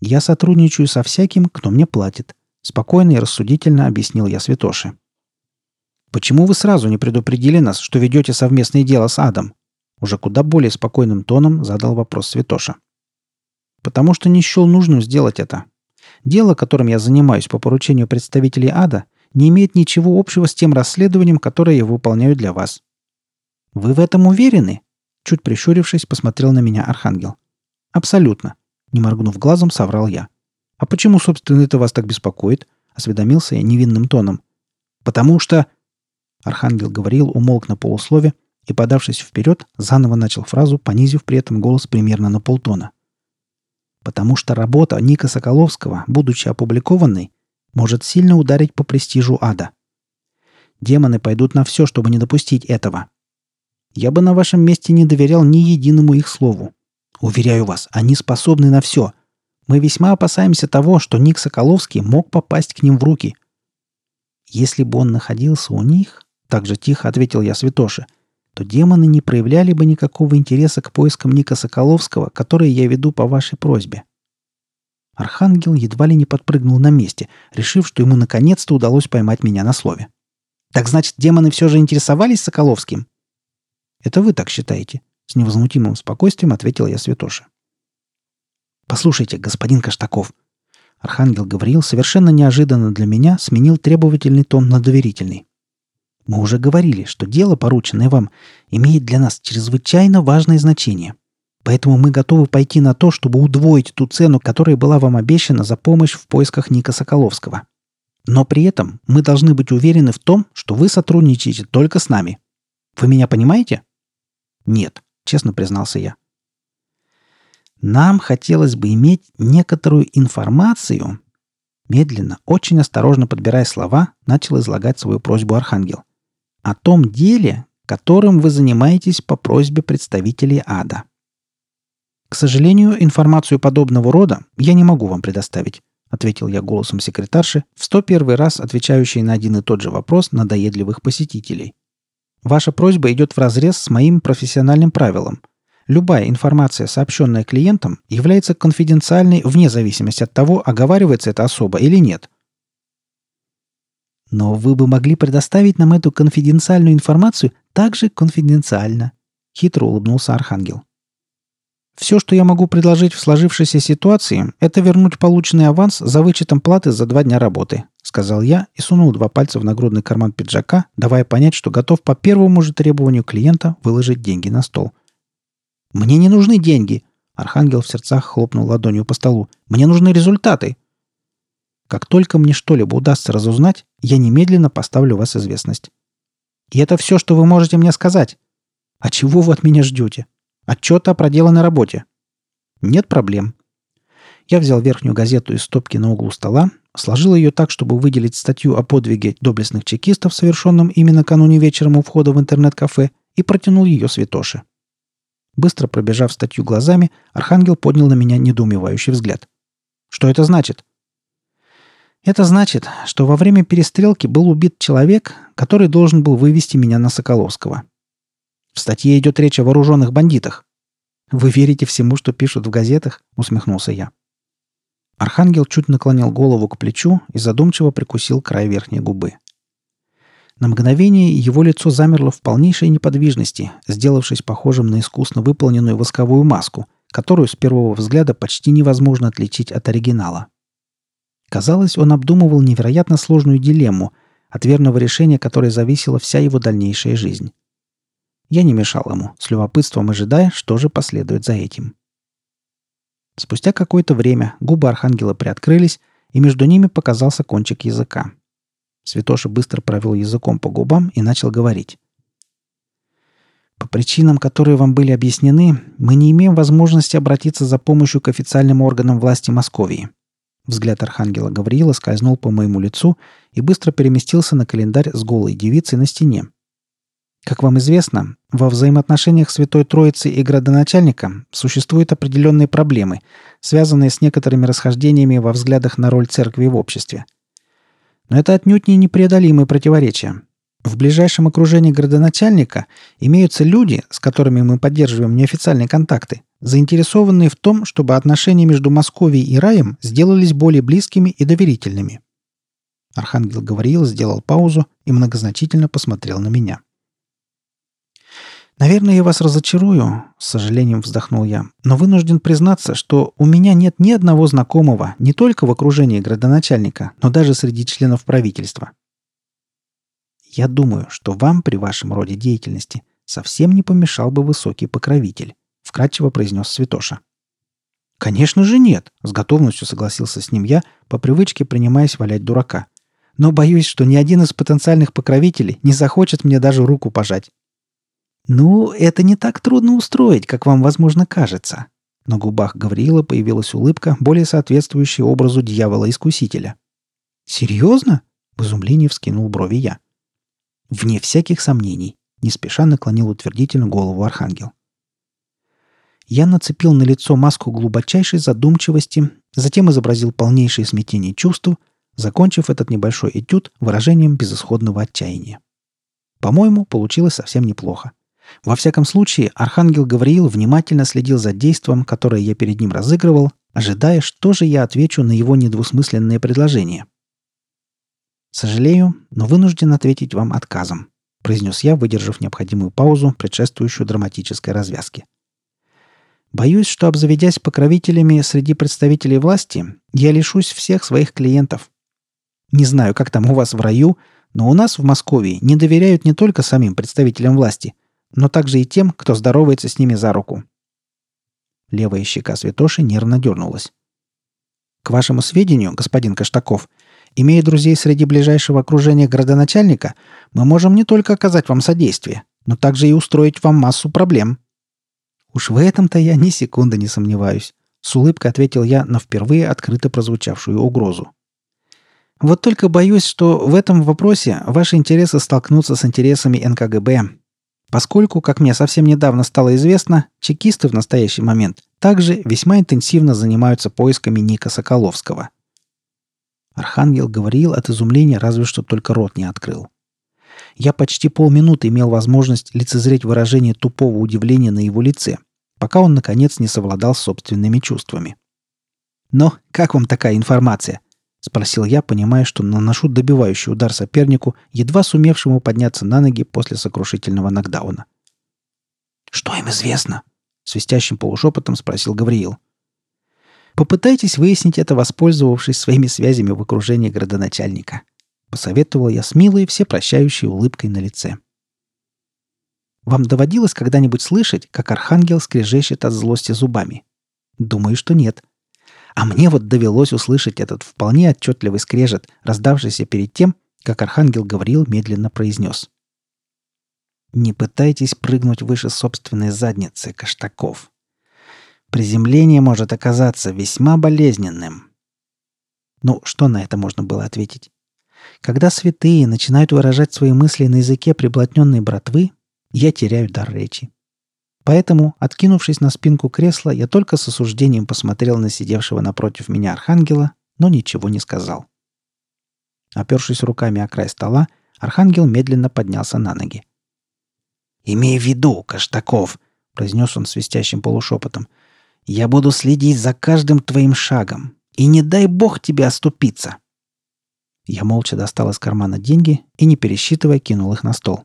«Я сотрудничаю со всяким, кто мне платит», — спокойно и рассудительно объяснил я Святоше. «Почему вы сразу не предупредили нас, что ведете совместное дело с адом?» Уже куда более спокойным тоном задал вопрос Святоша. «Потому что не счел нужным сделать это. Дело, которым я занимаюсь по поручению представителей ада, не имеет ничего общего с тем расследованием, которое я выполняю для вас. «Вы в этом уверены?» Чуть прищурившись, посмотрел на меня Архангел. «Абсолютно», — не моргнув глазом, соврал я. «А почему, собственно, это вас так беспокоит?» — осведомился я невинным тоном. «Потому что...» Архангел говорил, умолк на полуслове и, подавшись вперед, заново начал фразу, понизив при этом голос примерно на полтона. «Потому что работа Ника Соколовского, будучи опубликованной, может сильно ударить по престижу ада. Демоны пойдут на все, чтобы не допустить этого. Я бы на вашем месте не доверял ни единому их слову. Уверяю вас, они способны на все. Мы весьма опасаемся того, что Ник Соколовский мог попасть к ним в руки. Если бы он находился у них, так же тихо ответил я Святоше, то демоны не проявляли бы никакого интереса к поискам Ника Соколовского, которые я веду по вашей просьбе. Архангел едва ли не подпрыгнул на месте, решив, что ему наконец-то удалось поймать меня на слове. Так значит, демоны все же интересовались Соколовским? Это вы так считаете? С невозмутимым спокойствием ответил я Святоше. Послушайте, господин Каштаков. Архангел Гавриил совершенно неожиданно для меня сменил требовательный тон на доверительный. Мы уже говорили, что дело, порученное вам, имеет для нас чрезвычайно важное значение. Поэтому мы готовы пойти на то, чтобы удвоить ту цену, которая была вам обещана за помощь в поисках Ника Соколовского. Но при этом мы должны быть уверены в том, что вы сотрудничаете только с нами. Вы меня понимаете? Нет, честно признался я. Нам хотелось бы иметь некоторую информацию. Медленно, очень осторожно подбирая слова, начал излагать свою просьбу Архангел. О том деле, которым вы занимаетесь по просьбе представителей ада. К сожалению, информацию подобного рода я не могу вам предоставить, ответил я голосом секретарши, в сто первый раз отвечающей на один и тот же вопрос надоедливых посетителей. Ваша просьба идет вразрез с моим профессиональным правилом. Любая информация, сообщенная клиентам, является конфиденциальной вне зависимости от того, оговаривается это особо или нет. Но вы бы могли предоставить нам эту конфиденциальную информацию также конфиденциально, хитро улыбнулся Архангел. Все, что я могу предложить в сложившейся ситуации, это вернуть полученный аванс за вычетом платы за два дня работы», — сказал я и сунул два пальца в нагрудный карман пиджака, давая понять, что готов по первому же требованию клиента выложить деньги на стол. «Мне не нужны деньги!» — Архангел в сердцах хлопнул ладонью по столу. «Мне нужны результаты!» «Как только мне что-либо удастся разузнать, я немедленно поставлю вас известность». «И это все, что вы можете мне сказать?» «А чего вы от меня ждете?» Отчета о проделанной работе. Нет проблем. Я взял верхнюю газету из стопки на углу стола, сложил ее так, чтобы выделить статью о подвиге доблестных чекистов, совершенном именно накануне вечером у входа в интернет-кафе, и протянул ее Святоше. Быстро пробежав статью глазами, Архангел поднял на меня недоумевающий взгляд. «Что это значит?» «Это значит, что во время перестрелки был убит человек, который должен был вывести меня на Соколовского. В статье идет речь о вооруженных бандитах. Вы верите всему, что пишут в газетах? Усмехнулся я. Архангел чуть наклонил голову к плечу и задумчиво прикусил край верхней губы. На мгновение его лицо замерло в полнейшей неподвижности, сделавшись похожим на искусно выполненную восковую маску, которую с первого взгляда почти невозможно отличить от оригинала. Казалось, он обдумывал невероятно сложную дилемму, от верного решения которой зависела вся его дальнейшая жизнь. Я не мешал ему, с любопытством ожидая, что же последует за этим. Спустя какое-то время губы архангела приоткрылись, и между ними показался кончик языка. Святоша быстро провел языком по губам и начал говорить. По причинам, которые вам были объяснены, мы не имеем возможности обратиться за помощью к официальным органам власти Московии. Взгляд архангела Гавриила скользнул по моему лицу и быстро переместился на календарь с голой девицей на стене, как вам известно, во взаимоотношениях Святой Троицы и градоначальника существуют определенные проблемы, связанные с некоторыми расхождениями во взглядах на роль церкви в обществе. Но это отнюдь не непреодолимые противоречия. В ближайшем окружении градоначальника имеются люди, с которыми мы поддерживаем неофициальные контакты, заинтересованные в том, чтобы отношения между Московией и Раем сделались более близкими и доверительными. Архангел Гавриил сделал паузу и многозначительно посмотрел на меня. «Наверное, я вас разочарую», — с сожалением вздохнул я, «но вынужден признаться, что у меня нет ни одного знакомого не только в окружении градоначальника, но даже среди членов правительства. Я думаю, что вам при вашем роде деятельности совсем не помешал бы высокий покровитель», — вкратчиво произнес Святоша. «Конечно же нет», — с готовностью согласился с ним я, по привычке принимаясь валять дурака. «Но боюсь, что ни один из потенциальных покровителей не захочет мне даже руку пожать». «Ну, это не так трудно устроить, как вам, возможно, кажется». На губах Гавриила появилась улыбка, более соответствующая образу дьявола-искусителя. «Серьезно?» — в изумлении вскинул брови я. «Вне всяких сомнений», — не спеша наклонил утвердительно голову архангел. Я нацепил на лицо маску глубочайшей задумчивости, затем изобразил полнейшее смятение чувств, закончив этот небольшой этюд выражением безысходного отчаяния. По-моему, получилось совсем неплохо. Во всяком случае, архангел Гавриил внимательно следил за действием, которое я перед ним разыгрывал, ожидая, что же я отвечу на его недвусмысленное предложение. Сожалею, но вынужден ответить вам отказом», — произнес я, выдержав необходимую паузу, предшествующую драматической развязке. «Боюсь, что, обзаведясь покровителями среди представителей власти, я лишусь всех своих клиентов. Не знаю, как там у вас в раю, но у нас в Москве не доверяют не только самим представителям власти, но также и тем, кто здоровается с ними за руку. Левая щека святоши нервно дернулась. К вашему сведению, господин Каштаков, имея друзей среди ближайшего окружения градоначальника, мы можем не только оказать вам содействие, но также и устроить вам массу проблем. Уж в этом-то я ни секунды не сомневаюсь, с улыбкой ответил я на впервые открыто прозвучавшую угрозу. Вот только боюсь, что в этом вопросе ваши интересы столкнутся с интересами НКГБ, Поскольку, как мне совсем недавно стало известно, чекисты в настоящий момент также весьма интенсивно занимаются поисками Ника Соколовского. Архангел говорил от изумления, разве что только рот не открыл. Я почти полминуты имел возможность лицезреть выражение тупого удивления на его лице, пока он, наконец, не совладал с собственными чувствами. «Но как вам такая информация?» — спросил я, понимая, что наношу добивающий удар сопернику, едва сумевшему подняться на ноги после сокрушительного нокдауна. «Что им известно?» — свистящим полушепотом спросил Гавриил. «Попытайтесь выяснить это, воспользовавшись своими связями в окружении градоначальника», — посоветовал я с милой, всепрощающей улыбкой на лице. «Вам доводилось когда-нибудь слышать, как архангел скрежещет от злости зубами?» «Думаю, что нет», — а мне вот довелось услышать этот вполне отчетливый скрежет, раздавшийся перед тем, как Архангел Гавриил медленно произнес. «Не пытайтесь прыгнуть выше собственной задницы, Каштаков. Приземление может оказаться весьма болезненным». Ну, что на это можно было ответить? Когда святые начинают выражать свои мысли на языке приблотненной братвы, я теряю дар речи. Поэтому, откинувшись на спинку кресла, я только с осуждением посмотрел на сидевшего напротив меня архангела, но ничего не сказал. Опершись руками о край стола, архангел медленно поднялся на ноги. «Имей в виду, Каштаков», — произнес он свистящим полушепотом, — «я буду следить за каждым твоим шагом, и не дай бог тебе оступиться». Я молча достал из кармана деньги и, не пересчитывая, кинул их на стол.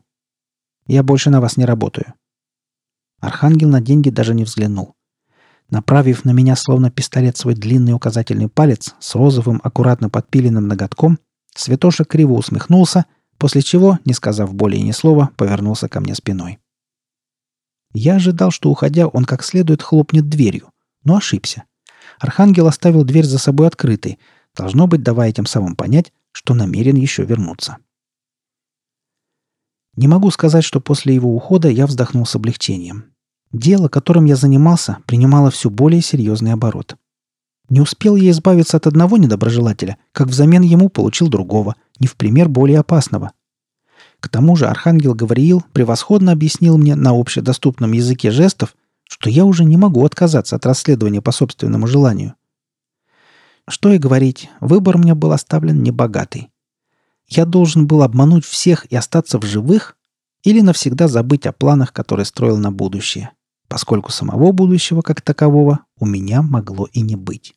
«Я больше на вас не работаю. Архангел на деньги даже не взглянул. Направив на меня словно пистолет свой длинный указательный палец с розовым аккуратно подпиленным ноготком, Святоша криво усмехнулся, после чего, не сказав более ни слова, повернулся ко мне спиной. Я ожидал, что, уходя, он как следует хлопнет дверью, но ошибся. Архангел оставил дверь за собой открытой, должно быть, давая тем самым понять, что намерен еще вернуться. Не могу сказать, что после его ухода я вздохнул с облегчением. Дело, которым я занимался, принимало все более серьезный оборот. Не успел я избавиться от одного недоброжелателя, как взамен ему получил другого, не в пример более опасного. К тому же Архангел Гавриил превосходно объяснил мне на общедоступном языке жестов, что я уже не могу отказаться от расследования по собственному желанию. Что и говорить, выбор мне был оставлен небогатый. Я должен был обмануть всех и остаться в живых или навсегда забыть о планах, которые строил на будущее, поскольку самого будущего как такового у меня могло и не быть.